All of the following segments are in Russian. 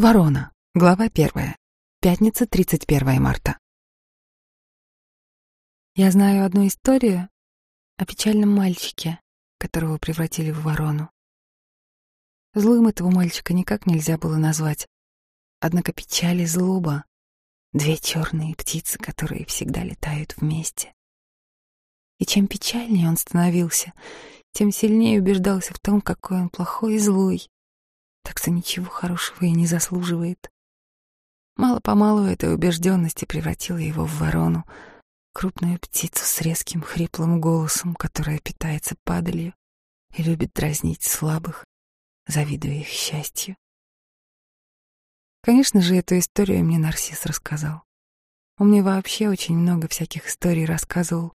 Ворона. Глава первая. Пятница, 31 марта. Я знаю одну историю о печальном мальчике, которого превратили в ворону. Злым этого мальчика никак нельзя было назвать. Однако печаль и злоба — две черные птицы, которые всегда летают вместе. И чем печальнее он становился, тем сильнее убеждался в том, какой он плохой и злой, так что ничего хорошего и не заслуживает. Мало-помалу эта убежденность превратила его в ворону, крупную птицу с резким хриплым голосом, которая питается падалью и любит дразнить слабых, завидуя их счастью. Конечно же, эту историю мне Нарцисс рассказал. Он мне вообще очень много всяких историй рассказывал.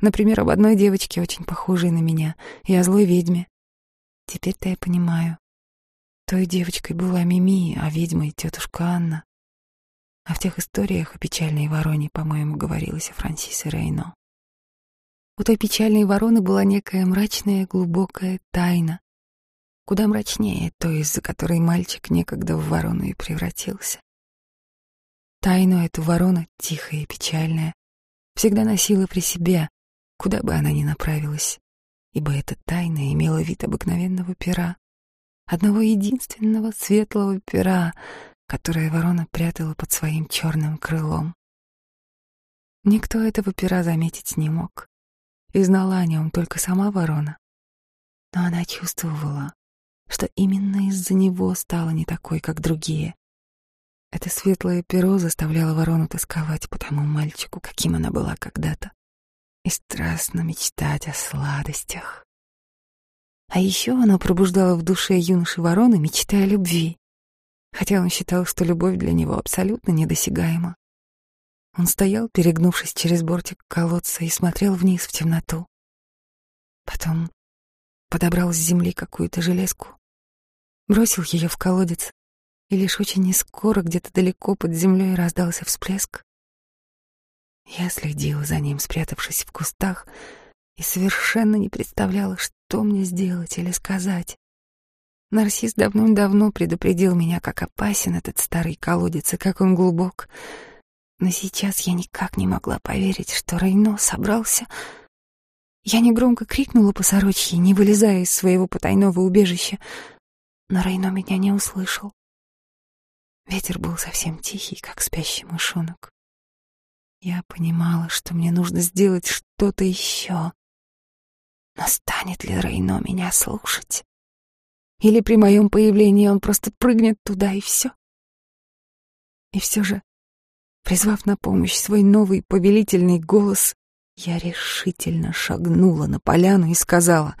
Например, об одной девочке, очень похожей на меня, и о злой ведьме. Теперь-то я понимаю, той девочкой была Мими, а ведьмой тетушка Анна. А в тех историях о печальной вороне, по-моему, говорилось о Франсисе Рейно. У той печальной вороны была некая мрачная, глубокая тайна, куда мрачнее той, из-за которой мальчик некогда в ворону и превратился. Тайну эту ворона, тихая и печальная, всегда носила при себе, куда бы она ни направилась, ибо эта тайна имела вид обыкновенного пера, одного единственного светлого пера, которое ворона прятала под своим черным крылом. Никто этого пера заметить не мог, и знала о нем только сама ворона. Но она чувствовала, что именно из-за него стала не такой, как другие. Это светлое перо заставляло ворону тосковать по тому мальчику, каким она была когда-то, и страстно мечтать о сладостях. А еще она пробуждала в душе юноши вороны мечты о любви, хотя он считал, что любовь для него абсолютно недосягаема. Он стоял, перегнувшись через бортик колодца, и смотрел вниз в темноту. Потом подобрал с земли какую-то железку, бросил ее в колодец, и лишь очень нескоро где-то далеко под землей раздался всплеск. Я следила за ним, спрятавшись в кустах, и совершенно не представляла, что мне сделать или сказать. Нарцисс давным-давно предупредил меня, как опасен этот старый колодец и как он глубок. Но сейчас я никак не могла поверить, что Рейно собрался... Я негромко крикнула по сорочьи, не вылезая из своего потайного убежища, но Рейно меня не услышал. Ветер был совсем тихий, как спящий мышонок. Я понимала, что мне нужно сделать что-то еще. Но станет ли Рейно меня слушать? Или при моем появлении он просто прыгнет туда и все? И все же, призвав на помощь свой новый повелительный голос, я решительно шагнула на поляну и сказала,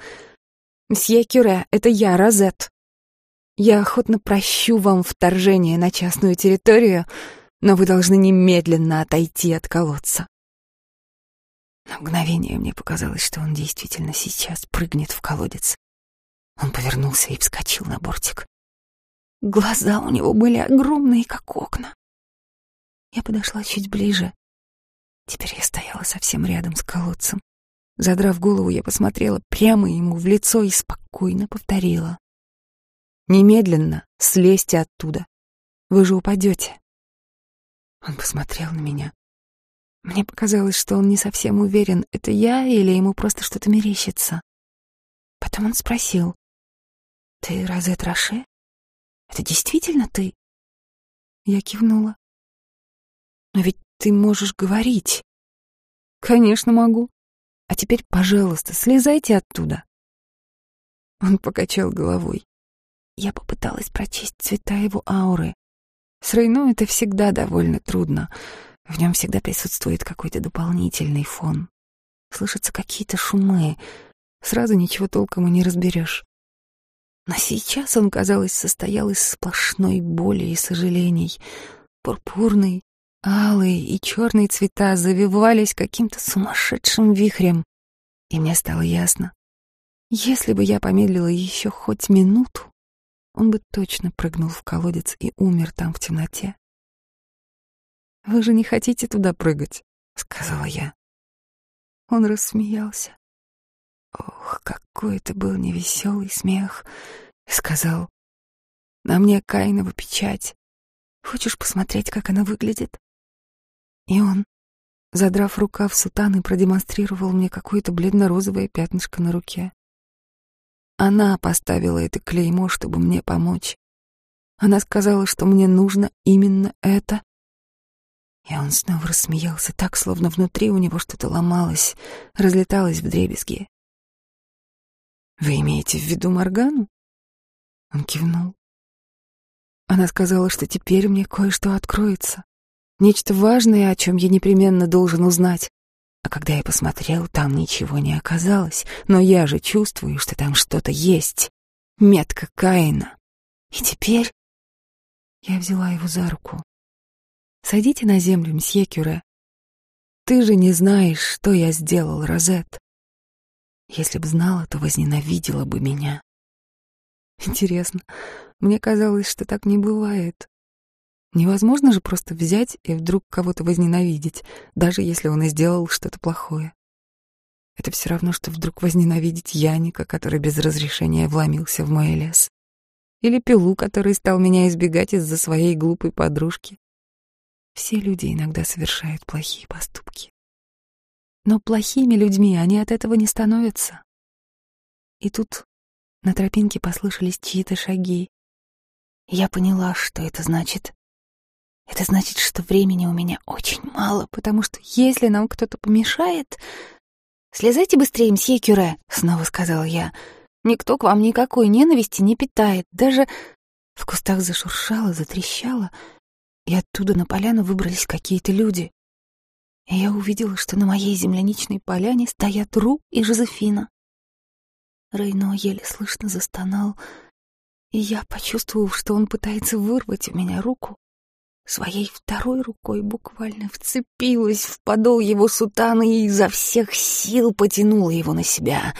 «Мсье Кюре, это я, Розет. Я охотно прощу вам вторжение на частную территорию, но вы должны немедленно отойти от колодца. На мгновение мне показалось, что он действительно сейчас прыгнет в колодец. Он повернулся и вскочил на бортик. Глаза у него были огромные, как окна. Я подошла чуть ближе. Теперь я стояла совсем рядом с колодцем. Задрав голову, я посмотрела прямо ему в лицо и спокойно повторила. «Немедленно слезьте оттуда. Вы же упадете». Он посмотрел на меня. Мне показалось, что он не совсем уверен, это я или ему просто что-то мерещится. Потом он спросил, «Ты Розет Роше? Это действительно ты?» Я кивнула. «Но ведь ты можешь говорить». «Конечно могу. А теперь, пожалуйста, слезайте оттуда». Он покачал головой. Я попыталась прочесть цвета его ауры. С Рейно это всегда довольно трудно — в нем всегда присутствует какой-то дополнительный фон. Слышатся какие-то шумы. Сразу ничего толком и не разберешь. Но сейчас он, казалось, состоял из сплошной боли и сожалений. Пурпурный, алый и черный цвета завивались каким-то сумасшедшим вихрем. И мне стало ясно. Если бы я помедлила еще хоть минуту, он бы точно прыгнул в колодец и умер там в темноте. Вы же не хотите туда прыгать, сказала я. Он рассмеялся. Ох, какой это был невеселый смех, сказал: "На мне Каинова печать. Хочешь посмотреть, как она выглядит?» И он, задрав рукав сутаны, продемонстрировал мне какое-то бледно-розовое пятнышко на руке. Она поставила это клеймо, чтобы мне помочь. Она сказала, что мне нужно именно это. И он снова рассмеялся так, словно внутри у него что-то ломалось, разлеталось в дребезги. «Вы имеете в виду Моргану?» Он кивнул. Она сказала, что теперь мне кое-что откроется. Нечто важное, о чем я непременно должен узнать. А когда я посмотрел, там ничего не оказалось. Но я же чувствую, что там что-то есть. Метка Каина. И теперь... Я взяла его за руку. «Сойдите на землю, мсье Кюре. Ты же не знаешь, что я сделал, Розет. Если б знала, то возненавидела бы меня. Интересно, мне казалось, что так не бывает. Невозможно же просто взять и вдруг кого-то возненавидеть, даже если он и сделал что-то плохое. Это все равно, что вдруг возненавидеть Яника, который без разрешения вломился в мой лес. Или Пилу, который стал меня избегать из-за своей глупой подружки. Все люди иногда совершают плохие поступки. Но плохими людьми они от этого не становятся. И тут на тропинке послышались чьи-то шаги. Я поняла, что это значит. Это значит, что времени у меня очень мало, потому что если нам кто-то помешает... «Слезайте быстрее, мсье Кюре», — снова сказала я. «Никто к вам никакой ненависти не питает, даже...» В кустах зашуршало, затрещало, и оттуда на поляну выбрались какие-то люди и я увидела, что на моей земляничной поляне стоят Ру и Жозефина. Рейно еле слышно застонал, и я, почувствовав, что он пытается вырвать у меня руку, своей второй рукой буквально вцепилась в подол его сутаны и изо всех сил потянула его на себя.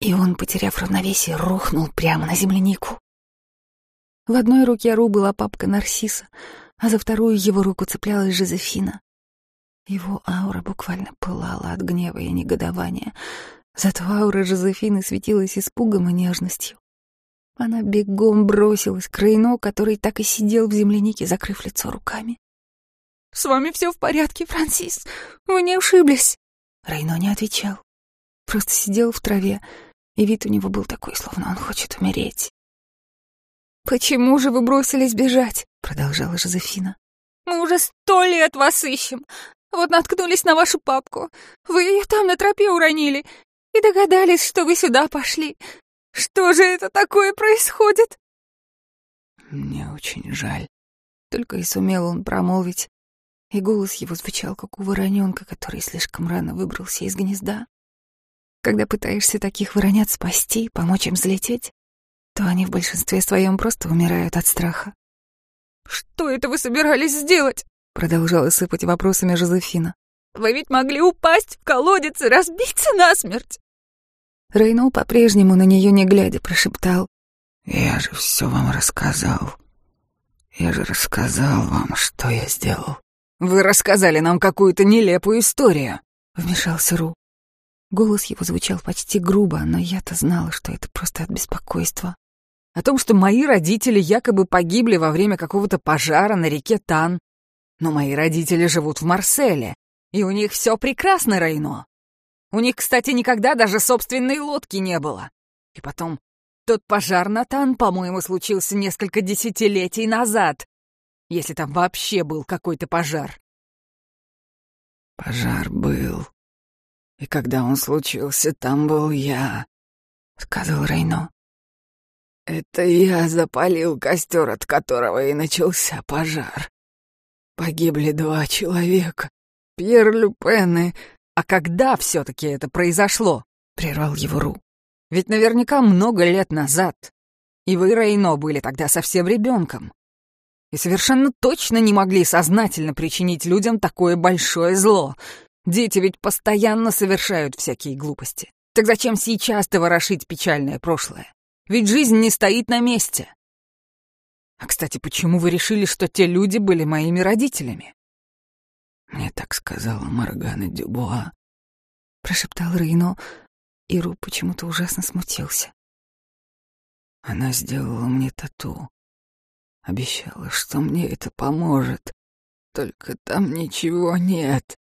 И он, потеряв равновесие, рухнул прямо на землянику. В одной руке Ру была папка Нарсиса, а за вторую его руку цеплялась Жозефина. Его аура буквально пылала от гнева и негодования. Зато аура Жозефины светилась испугом и нежностью. Она бегом бросилась к Рейно, который так и сидел в землянике, закрыв лицо руками. «С вами все в порядке, Франсис? Вы не ушиблись?» Рейно не отвечал. Просто сидел в траве, и вид у него был такой, словно он хочет умереть. «Почему же вы бросились бежать?» — продолжала Жозефина. «Мы уже сто лет вас ищем. Вот наткнулись на вашу папку. Вы ее там на тропе уронили и догадались, что вы сюда пошли. Что же это такое происходит?» «Мне очень жаль», — только и сумел он промолвить, и голос его звучал, как у вороненка, который слишком рано выбрался из гнезда. Когда пытаешься таких воронят спасти, помочь им взлететь, то они в большинстве своем просто умирают от страха. «Что это вы собирались сделать?» Продолжала сыпать вопросами Жозефина. «Вы ведь могли упасть в колодец и разбиться насмерть!» Рейно по-прежнему на нее не глядя прошептал. «Я же все вам рассказал. Я же рассказал вам, что я сделал». «Вы рассказали нам какую-то нелепую историю», — вмешался Ру. Голос его звучал почти грубо, но я-то знала, что это просто от беспокойства. «О том, что мои родители якобы погибли во время какого-то пожара на реке Тан. Но мои родители живут в Марселе, и у них все прекрасно, Рейно. У них, кстати, никогда даже собственной лодки не было. И потом, тот пожар на Тан, по-моему, случился несколько десятилетий назад, если там вообще был какой-то пожар. Пожар был. И когда он случился, там был я, — сказал Рейно. Это я запалил костер, от которого и начался пожар. Погибли два человека. Пьер Люпен и... А когда все-таки это произошло? Прервал его Ру. Ведь наверняка много лет назад. И вы, Рейно, были тогда совсем ребенком. И совершенно точно не могли сознательно причинить людям такое большое зло. Дети ведь постоянно совершают всякие глупости. Так зачем сейчас-то ворошить печальное прошлое? Ведь жизнь не стоит на месте. А, кстати, почему вы решили, что те люди были моими родителями? Мне так сказала Моргана Дюбуа. Прошептал Рейно, и Ру почему-то ужасно смутился. Она сделала мне тату. Обещала, что мне это поможет. Только там ничего нет.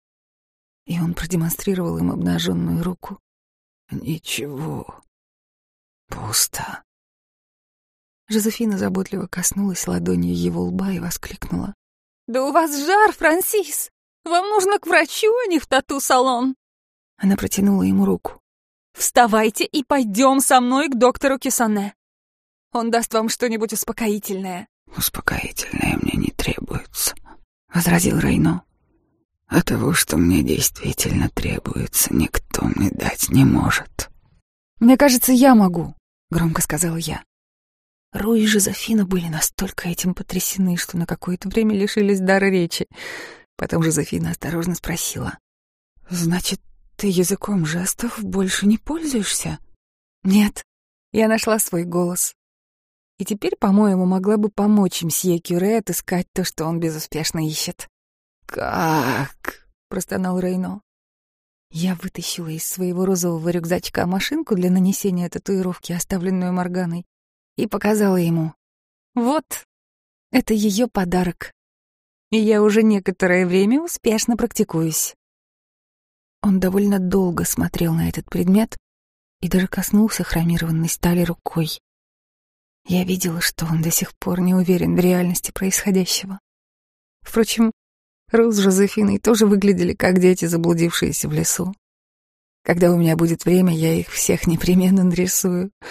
И он продемонстрировал им обнаженную руку. Ничего. Пусто. Жозефина заботливо коснулась ладонью его лба и воскликнула. «Да у вас жар, Франсис! Вам нужно к врачу, а не в тату-салон!» Она протянула ему руку. «Вставайте и пойдем со мной к доктору Кисане. Он даст вам что-нибудь успокоительное». «Успокоительное мне не требуется», — возразил Рейно. «А того, что мне действительно требуется, никто мне дать не может». «Мне кажется, я могу», — громко сказала я. Ру и Жозефина были настолько этим потрясены, что на какое-то время лишились дара речи. Потом Жозефина осторожно спросила. «Значит, ты языком жестов больше не пользуешься?» «Нет, я нашла свой голос. И теперь, по-моему, могла бы помочь мсье Кюре отыскать то, что он безуспешно ищет». «Как?» — простонал Рейно. Я вытащила из своего розового рюкзачка машинку для нанесения татуировки, оставленную Морганой, и показала ему. Вот, это ее подарок. И я уже некоторое время успешно практикуюсь. Он довольно долго смотрел на этот предмет и даже коснулся хромированной стали рукой. Я видела, что он до сих пор не уверен в реальности происходящего. Впрочем, Рус с Жозефиной тоже выглядели как дети, заблудившиеся в лесу. Когда у меня будет время, я их всех непременно нарисую —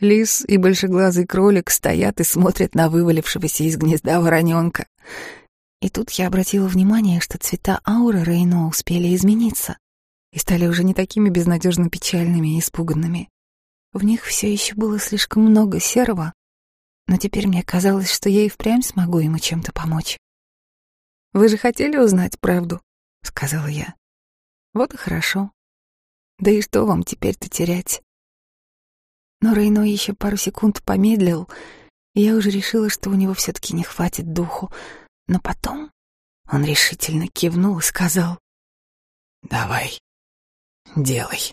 Лис и большеглазый кролик стоят и смотрят на вывалившегося из гнезда вороненка. И тут я обратила внимание, что цвета ауры Рейно успели измениться и стали уже не такими безнадежно печальными и испуганными. В них все еще было слишком много серого, но теперь мне казалось, что я и впрямь смогу ему чем-то помочь. «Вы же хотели узнать правду?» — сказала я. «Вот и хорошо. Да и что вам теперь-то терять?» Но Рейно еще пару секунд помедлил, и я уже решила, что у него все-таки не хватит духу. Но потом он решительно кивнул и сказал, «Давай, делай».